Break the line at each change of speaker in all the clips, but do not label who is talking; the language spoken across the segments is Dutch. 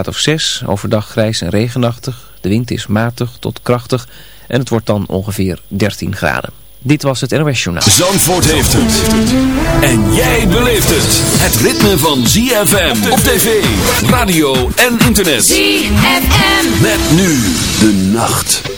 graad of 6, overdag grijs en regenachtig. De wind is matig tot krachtig en het wordt dan ongeveer 13 graden. Dit was het NOS Journaal.
Zandvoort heeft het. En jij beleeft het. Het ritme van ZFM op tv, radio en internet.
ZFM.
Met nu de nacht.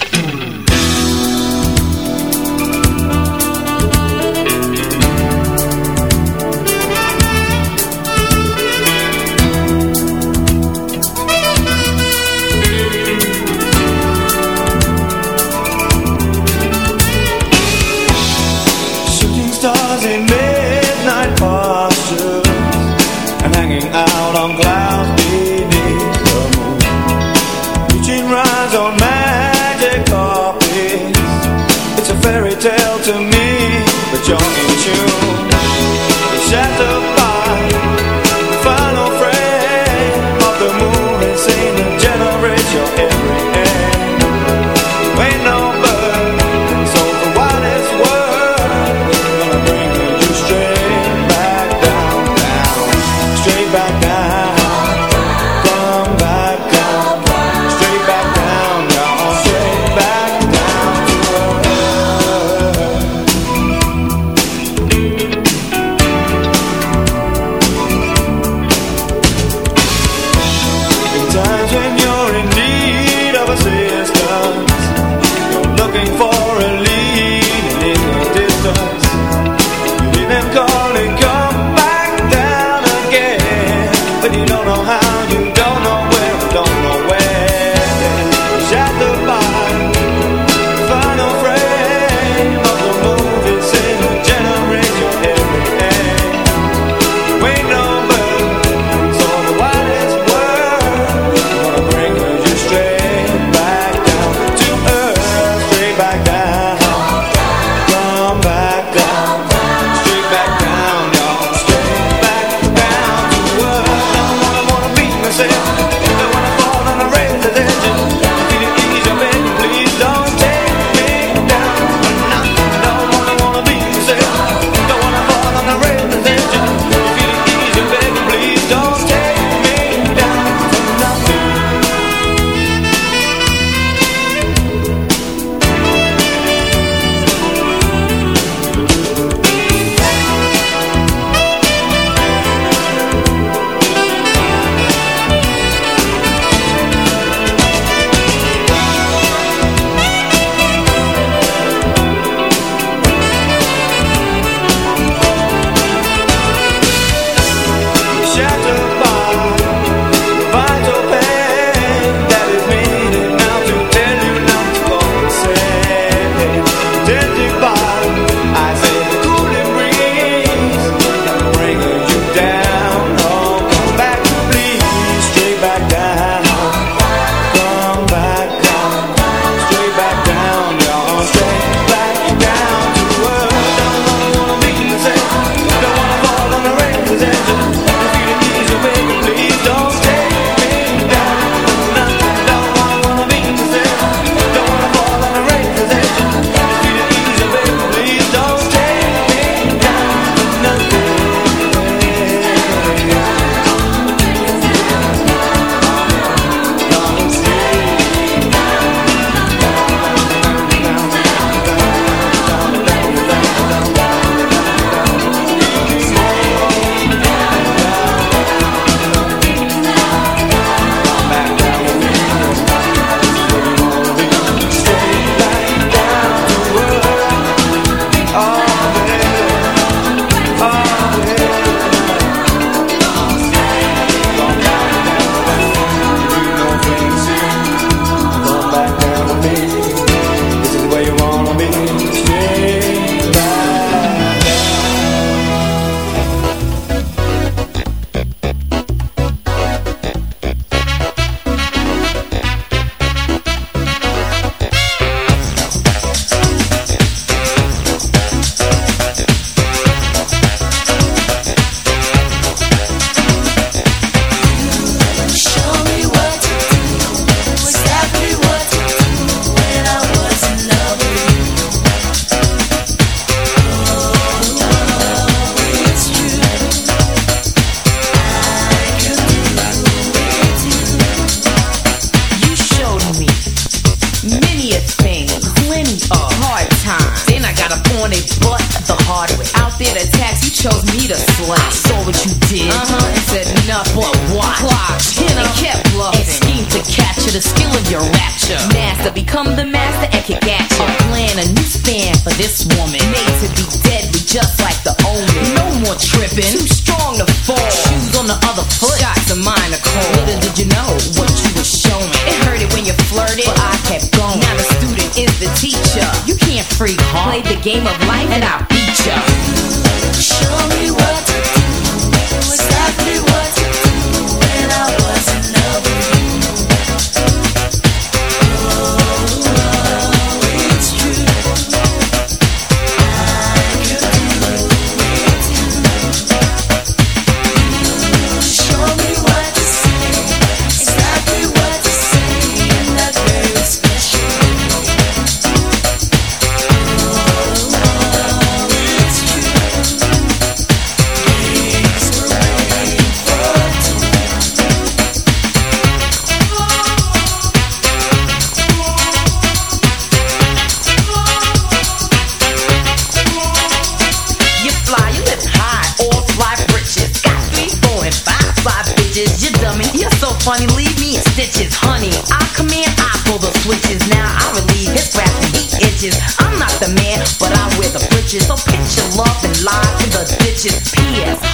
now.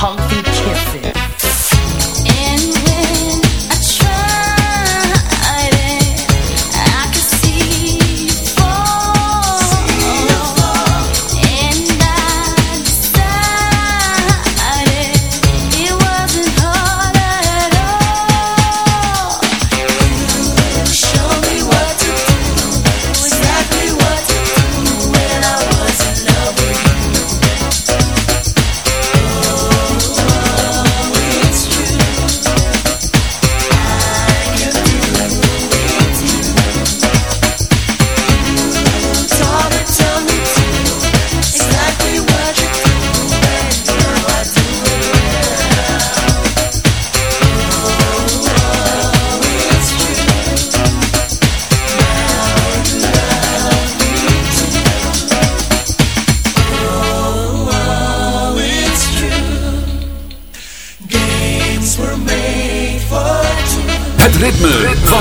comfy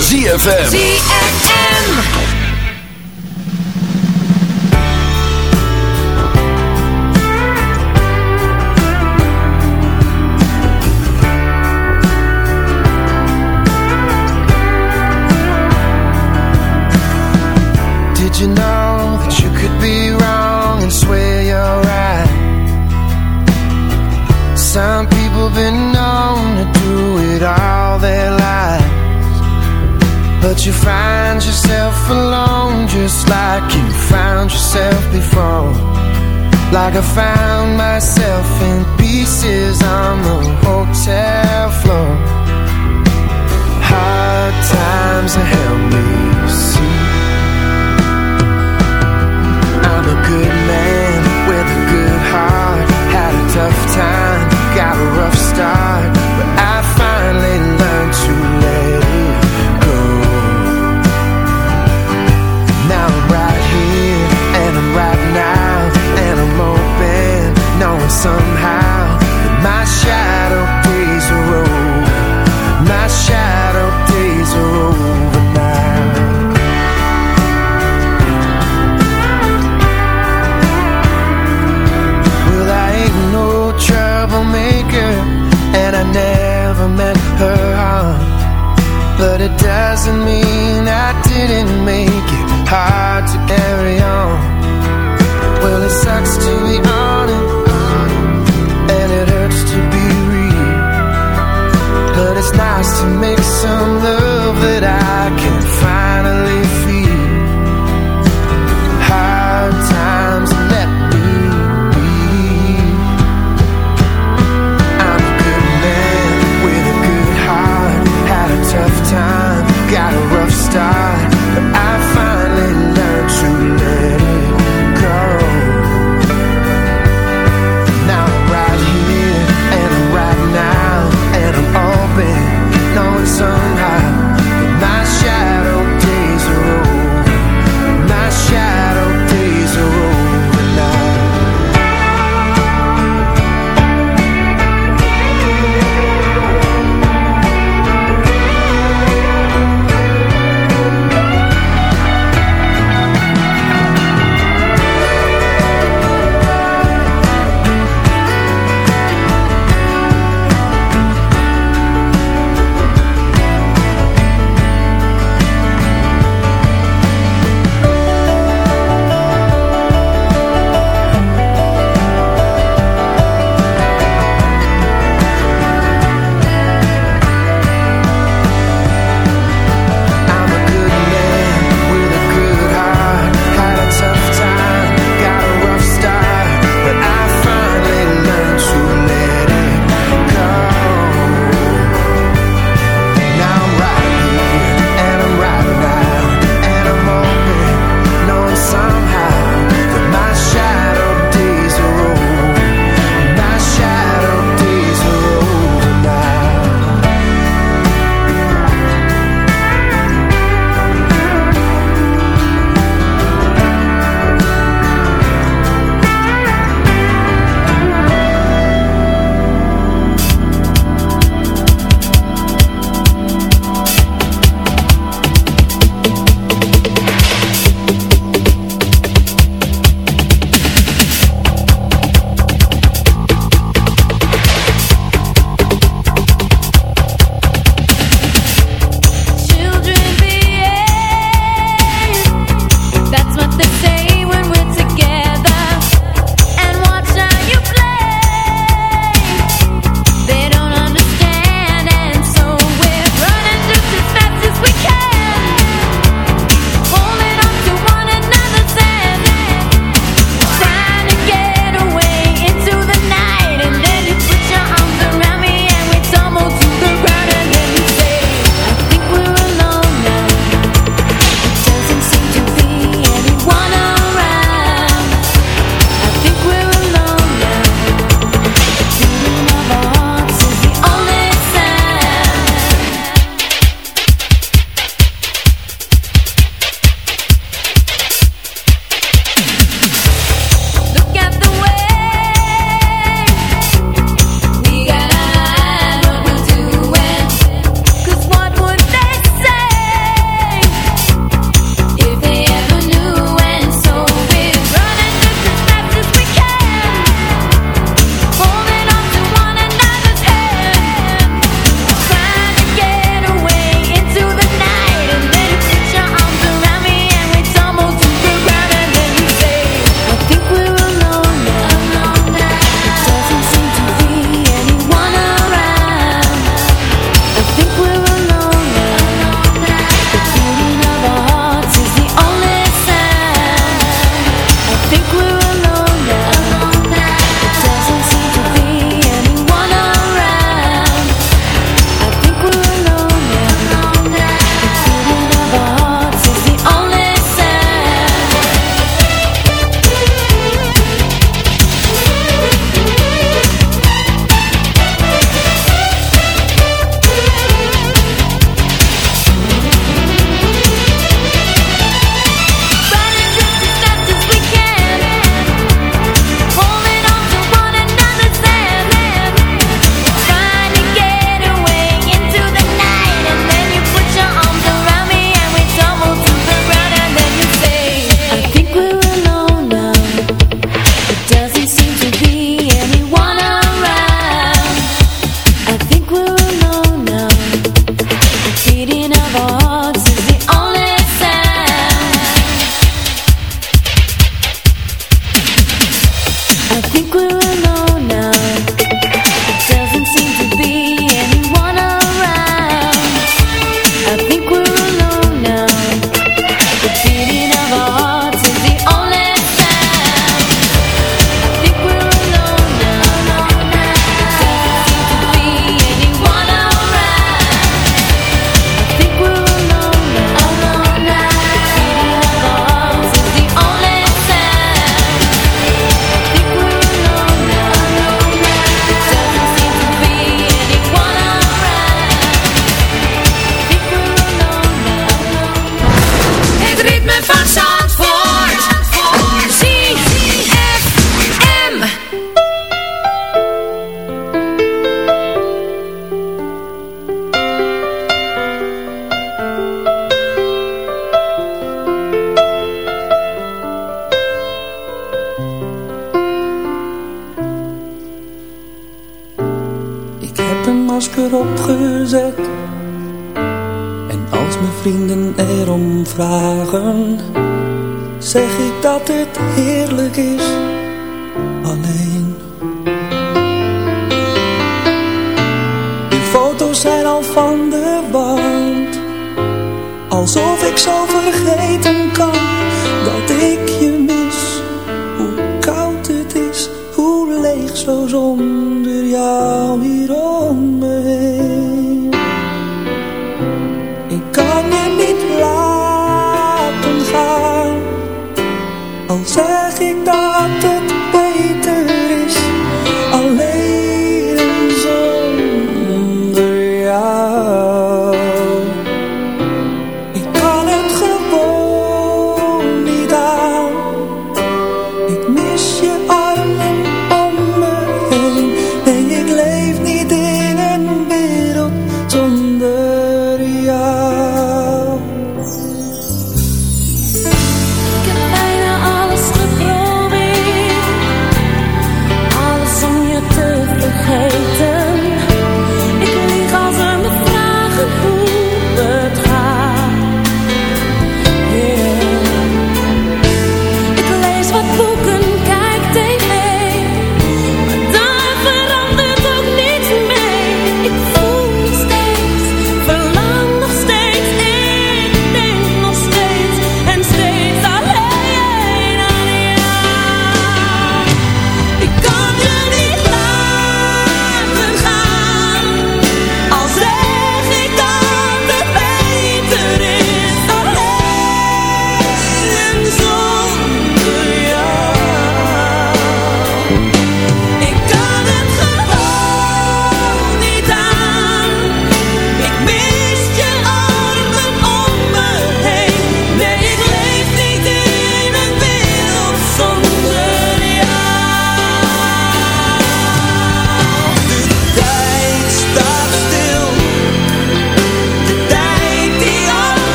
ZFM.
ZFM.
myself before. Like I found myself in pieces on the hotel floor. Hard times have helped me see. I'm a good man. doesn't mean I didn't make it. Hard to carry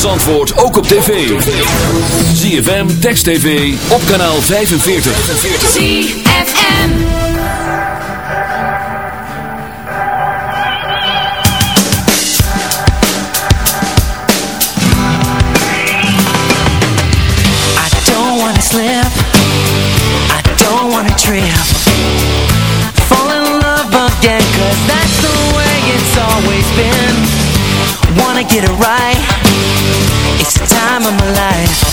van Zandvoort ook op tv. ZFM, Text TV, op kanaal 45.
ZFM
I don't wanna slip. I don't wanna trip. Fall in love again Cause that's the way it's always been. Wanna get it right. time of my life.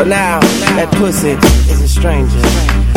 But now that pussy is a stranger.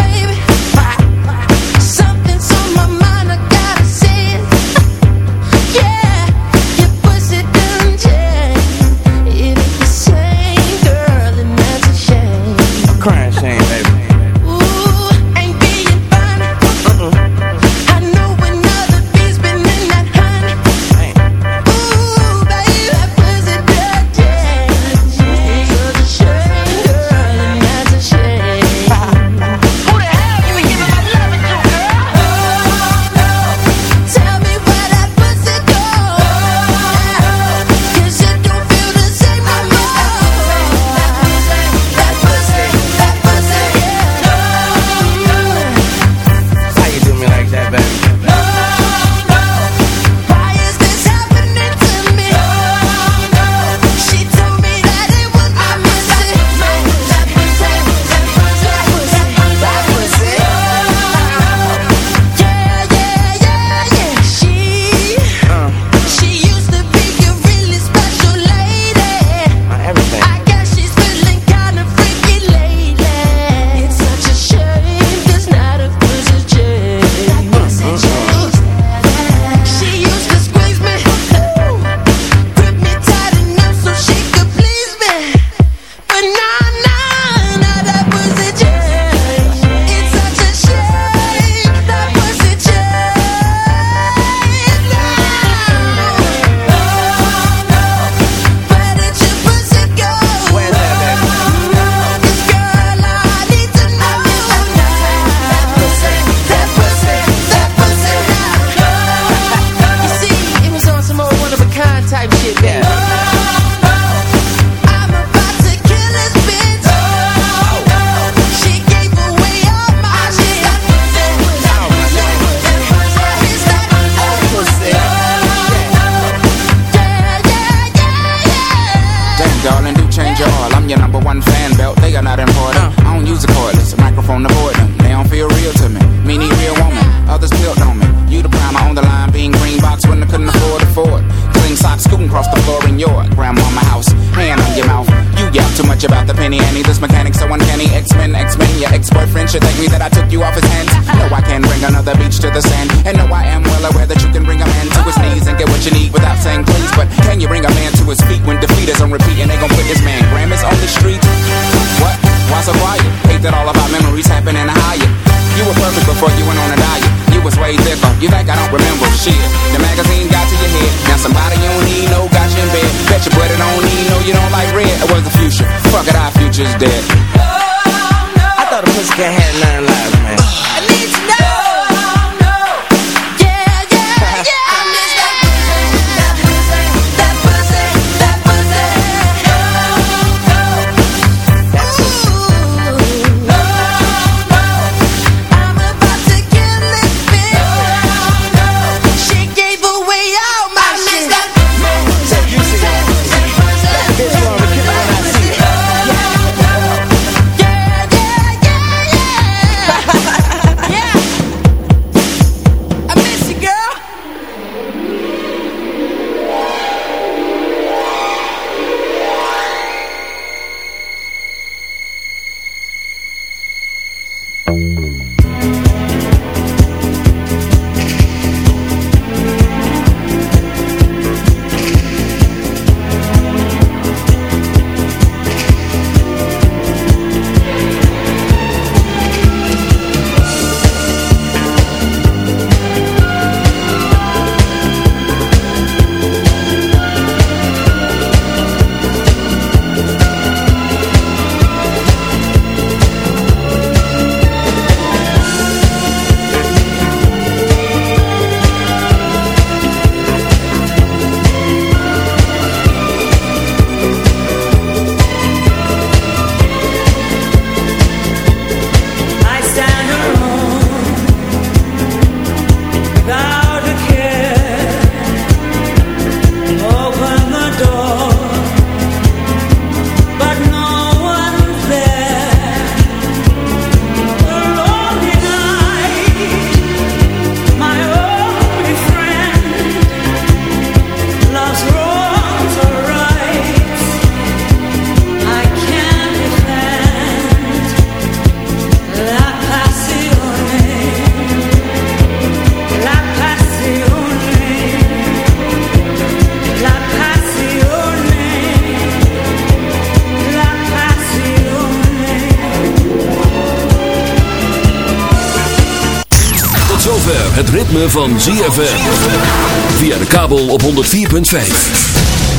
Van ZFM. Via de kabel op 104.5.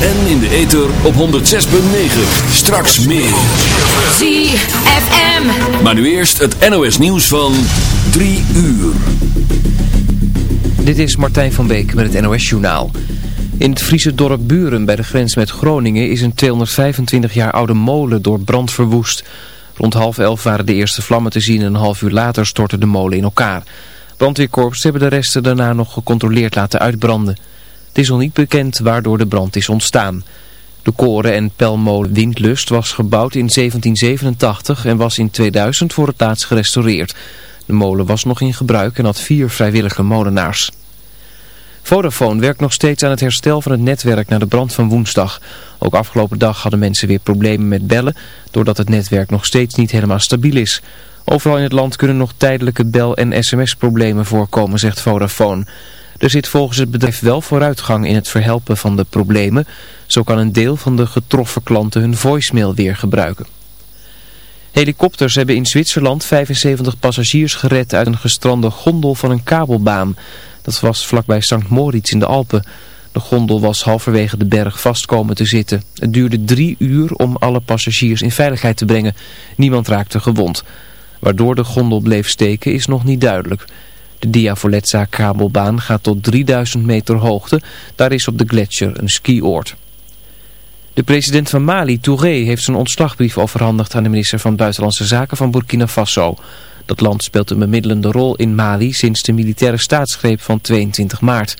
En in de ether op 106.9. Straks meer.
ZFM.
Maar nu eerst het NOS nieuws van 3 uur.
Dit is Martijn van Beek met het NOS Journaal. In het Friese dorp Buren bij de grens met Groningen is een 225 jaar oude molen door brand verwoest. Rond half elf waren de eerste vlammen te zien en een half uur later stortte de molen in elkaar. Brandweerkorps hebben de resten daarna nog gecontroleerd laten uitbranden. Het is nog niet bekend waardoor de brand is ontstaan. De koren- en pelmolen Windlust was gebouwd in 1787 en was in 2000 voor het laatst gerestaureerd. De molen was nog in gebruik en had vier vrijwillige molenaars. Vodafone werkt nog steeds aan het herstel van het netwerk na de brand van woensdag. Ook afgelopen dag hadden mensen weer problemen met bellen, doordat het netwerk nog steeds niet helemaal stabiel is. Overal in het land kunnen nog tijdelijke bel- en sms-problemen voorkomen, zegt Vodafone. Er zit volgens het bedrijf wel vooruitgang in het verhelpen van de problemen. Zo kan een deel van de getroffen klanten hun voicemail weer gebruiken. Helikopters hebben in Zwitserland 75 passagiers gered uit een gestrande gondel van een kabelbaan. Dat was vlakbij St. Moritz in de Alpen. De gondel was halverwege de berg vastkomen te zitten. Het duurde drie uur om alle passagiers in veiligheid te brengen. Niemand raakte gewond. Waardoor de gondel bleef steken is nog niet duidelijk. De Diafoletza kabelbaan gaat tot 3000 meter hoogte. Daar is op de gletsjer een skioord. De president van Mali, Touré, heeft zijn ontslagbrief overhandigd aan de minister van Buitenlandse Zaken van Burkina Faso. Dat land speelt een bemiddelende rol in Mali sinds de militaire staatsgreep van 22 maart.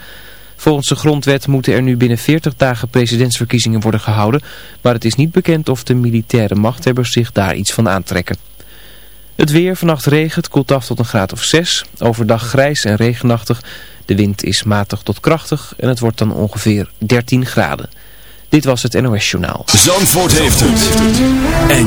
Volgens de grondwet moeten er nu binnen 40 dagen presidentsverkiezingen worden gehouden, maar het is niet bekend of de militaire machthebbers zich daar iets van aantrekken. Het weer, vannacht regent, koelt af tot een graad of 6. Overdag grijs en regenachtig. De wind is matig tot krachtig en het wordt dan ongeveer 13 graden. Dit was het NOS Journaal.
Zandvoort heeft het. En